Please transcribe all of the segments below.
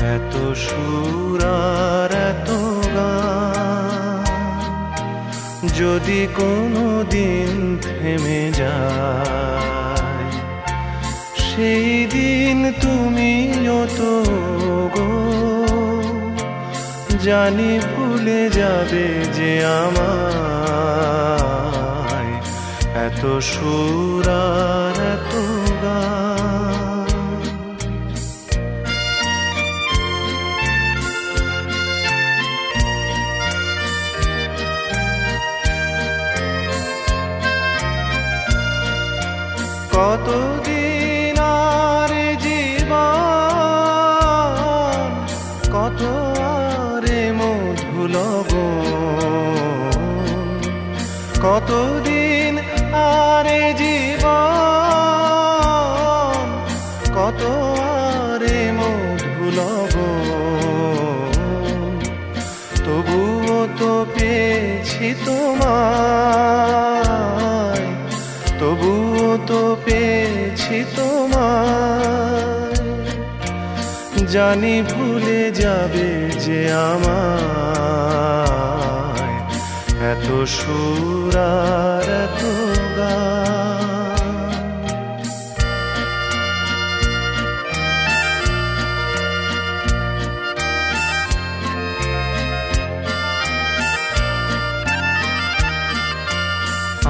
এত সুরার এত যদি কোনো দিন থেমে যায়, সেই দিন তুমি গো। জানি ভুলে যাবে যে আমায় এত সুরার এত কতদিন আর জীবন কত আরে মধুলব কতদিন জানি ভুলে যাবে যে আমার এত সুরার এত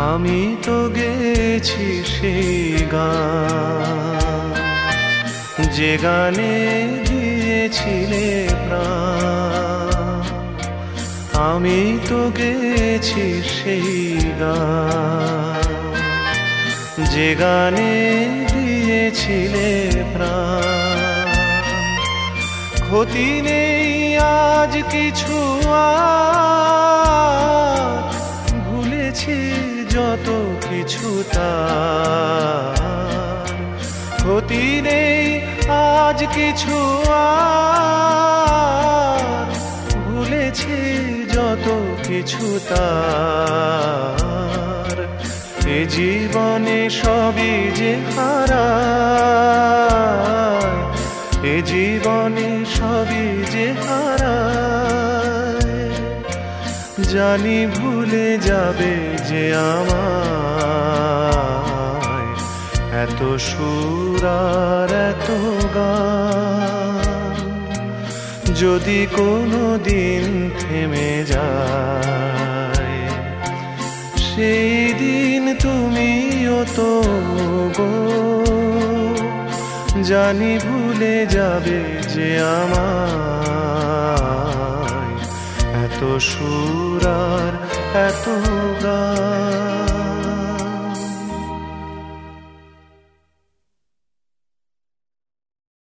আমি তো গেছি সেই গান। যে গানে দিয়েছিলে প্রাণ। আমি তো গেছি সেই গান। যে গানে দিয়েছিলে প্রাণ। ক্ষতি নেই আজ কিছু ভুলেছি যত কিছু তার। ক্ষতি নেই আজ কিছু আর। কিছু তার। এ জীবনে সবই যে হারা এ জীবনে সবই যে হারায়। জানি ভুলে যাবে যে আমার এত সুরার এত গান। যদি কোনো দিন থেমে যায়, সেই দিন তুমিও তো জানি ভুলে যাবে যে আমার এত সুরার এত গান